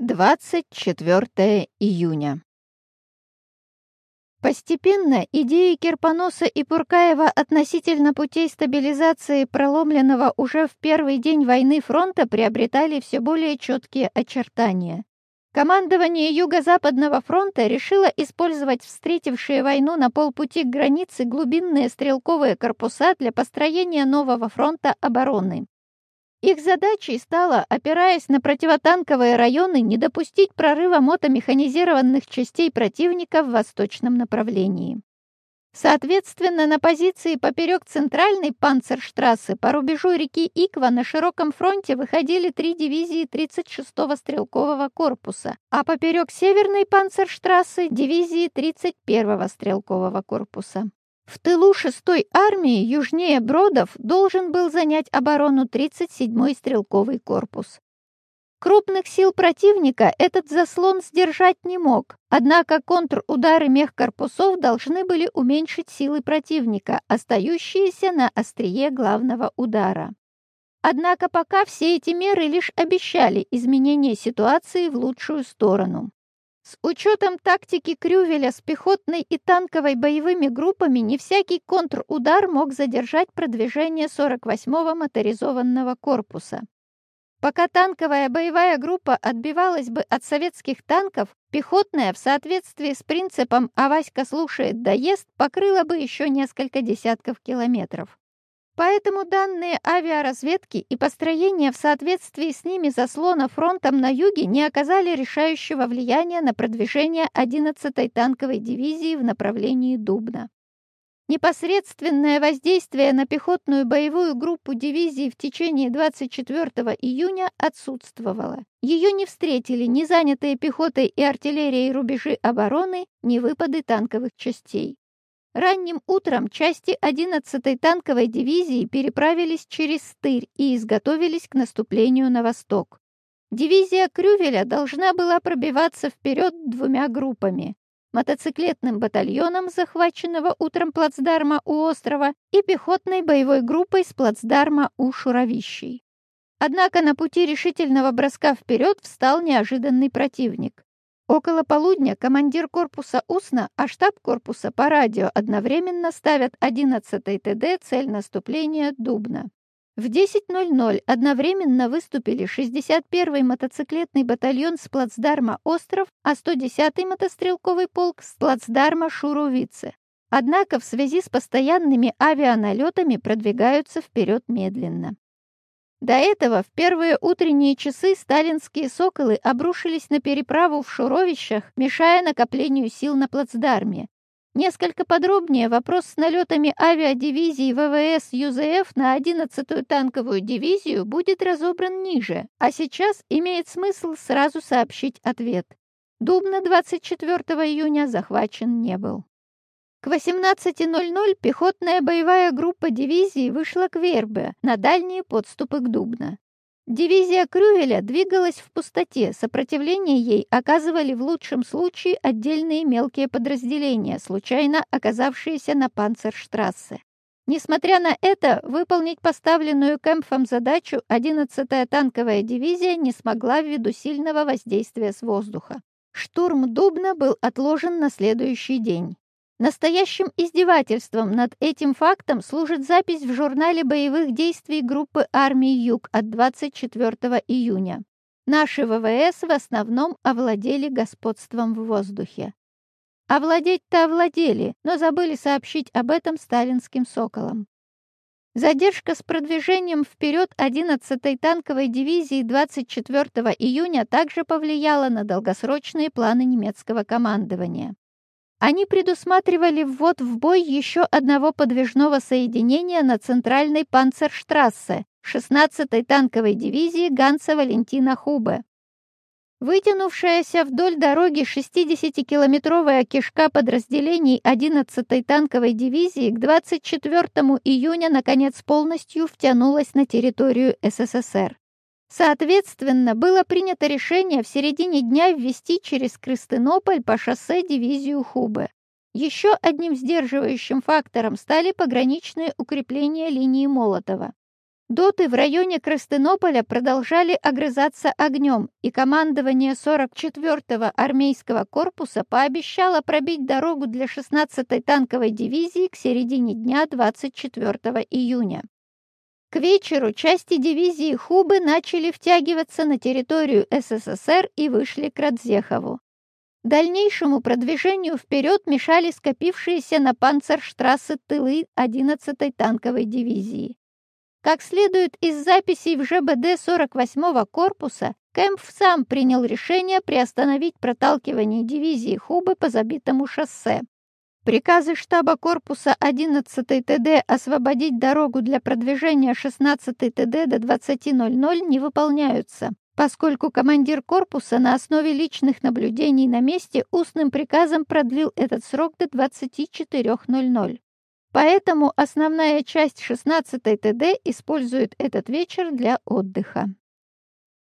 24 июня. Постепенно идеи Кирпоноса и Пуркаева относительно путей стабилизации проломленного уже в первый день войны фронта приобретали все более четкие очертания. Командование Юго-Западного фронта решило использовать встретившие войну на полпути к границе глубинные стрелковые корпуса для построения нового фронта обороны. Их задачей стало, опираясь на противотанковые районы, не допустить прорыва мотомеханизированных частей противника в восточном направлении. Соответственно, на позиции поперек центральной панцерштрассы по рубежу реки Иква на широком фронте выходили три дивизии 36-го стрелкового корпуса, а поперек северной панцерштрассы – дивизии 31-го стрелкового корпуса. В тылу 6-й армии южнее Бродов должен был занять оборону 37-й стрелковый корпус. Крупных сил противника этот заслон сдержать не мог, однако контрудары мехкорпусов должны были уменьшить силы противника, остающиеся на острие главного удара. Однако пока все эти меры лишь обещали изменение ситуации в лучшую сторону. С учетом тактики Крювеля с пехотной и танковой боевыми группами не всякий контрудар мог задержать продвижение 48-го моторизованного корпуса. Пока танковая боевая группа отбивалась бы от советских танков, пехотная в соответствии с принципом «А Васька слушает, доест» покрыла бы еще несколько десятков километров. Поэтому данные авиаразведки и построение в соответствии с ними заслона фронтом на юге не оказали решающего влияния на продвижение 11-й танковой дивизии в направлении Дубна. Непосредственное воздействие на пехотную боевую группу дивизии в течение 24 июня отсутствовало. Ее не встретили ни занятые пехотой и артиллерией рубежи обороны, ни выпады танковых частей. Ранним утром части 11-й танковой дивизии переправились через Стырь и изготовились к наступлению на восток. Дивизия Крювеля должна была пробиваться вперед двумя группами – мотоциклетным батальоном, захваченного утром плацдарма у острова, и пехотной боевой группой с плацдарма у Шуровищей. Однако на пути решительного броска вперед встал неожиданный противник. Около полудня командир корпуса устно, а штаб корпуса по радио одновременно ставят 11-й ТД цель наступления Дубна. В 10.00 одновременно выступили 61-й мотоциклетный батальон с плацдарма «Остров», а 110-й мотострелковый полк с плацдарма «Шуровице». Однако в связи с постоянными авианалетами продвигаются вперед медленно. До этого в первые утренние часы сталинские «Соколы» обрушились на переправу в Шуровищах, мешая накоплению сил на плацдарме. Несколько подробнее вопрос с налетами авиадивизии ВВС ЮЗФ на 11-ю танковую дивизию будет разобран ниже, а сейчас имеет смысл сразу сообщить ответ. Дубна 24 июня захвачен не был. К 18.00 пехотная боевая группа дивизии вышла к Вербе на дальние подступы к Дубно. Дивизия Крювеля двигалась в пустоте, сопротивление ей оказывали в лучшем случае отдельные мелкие подразделения, случайно оказавшиеся на Панцерштрассе. Несмотря на это, выполнить поставленную Кэмпфом задачу 11-я танковая дивизия не смогла ввиду сильного воздействия с воздуха. Штурм Дубна был отложен на следующий день. Настоящим издевательством над этим фактом служит запись в журнале боевых действий группы армии Юг от 24 июня. Наши ВВС в основном овладели господством в воздухе. Овладеть-то овладели, но забыли сообщить об этом сталинским «Соколам». Задержка с продвижением вперед 11-й танковой дивизии 24 июня также повлияла на долгосрочные планы немецкого командования. Они предусматривали ввод в бой еще одного подвижного соединения на центральной Панцерштрассе 16-й танковой дивизии Ганса Валентина Хубе. Вытянувшаяся вдоль дороги 60-километровая кишка подразделений 11-й танковой дивизии к 24 июня наконец полностью втянулась на территорию СССР. Соответственно, было принято решение в середине дня ввести через Крыстынополь по шоссе дивизию Хубе. Еще одним сдерживающим фактором стали пограничные укрепления линии Молотова. Доты в районе Крастынополя продолжали огрызаться огнем, и командование 44-го армейского корпуса пообещало пробить дорогу для 16-й танковой дивизии к середине дня 24 июня. К вечеру части дивизии Хубы начали втягиваться на территорию СССР и вышли к Радзехову. Дальнейшему продвижению вперед мешали скопившиеся на панцерштрассе тылы 11-й танковой дивизии. Как следует из записей в ЖБД 48-го корпуса, Кэмпф сам принял решение приостановить проталкивание дивизии Хубы по забитому шоссе. Приказы штаба корпуса 11-й ТД освободить дорогу для продвижения 16-й ТД до 20.00 не выполняются, поскольку командир корпуса на основе личных наблюдений на месте устным приказом продлил этот срок до 24.00. Поэтому основная часть 16-й ТД использует этот вечер для отдыха.